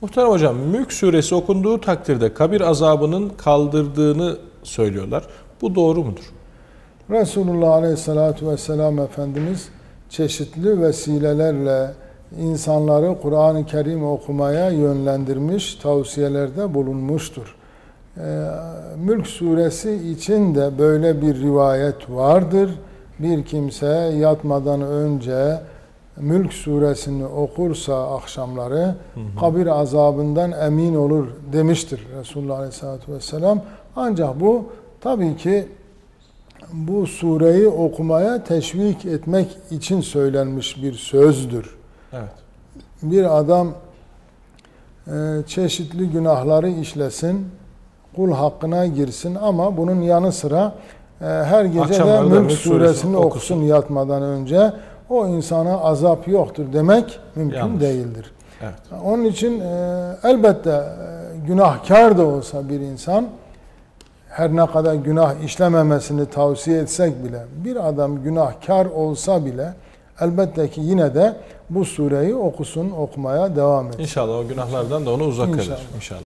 Muhterem hocam, Mülk suresi okunduğu takdirde kabir azabının kaldırdığını söylüyorlar. Bu doğru mudur? Resulullah Aleyhisselatü Vesselam Efendimiz çeşitli vesilelerle insanları Kur'an-ı Kerim okumaya yönlendirmiş, tavsiyelerde bulunmuştur. Ee, Mülk suresi için de böyle bir rivayet vardır. Bir kimse yatmadan önce Mülk suresini okursa akşamları kabir azabından emin olur demiştir Resulullah Aleyhisselatü Vesselam. Ancak bu tabii ki bu sureyi okumaya teşvik etmek için söylenmiş bir sözdür. Evet. Bir adam e, çeşitli günahları işlesin, kul hakkına girsin ama bunun yanı sıra e, her gece de Akşamları da Mülk suresini okusun okusun. yatmadan önce o insana azap yoktur demek mümkün Yanlış. değildir. Evet. Onun için e, elbette e, günahkar da olsa bir insan her ne kadar günah işlememesini tavsiye etsek bile bir adam günahkar olsa bile elbette ki yine de bu sureyi okusun okumaya devam etsin. İnşallah o günahlardan da onu uzak İnşallah. eder. İnşallah.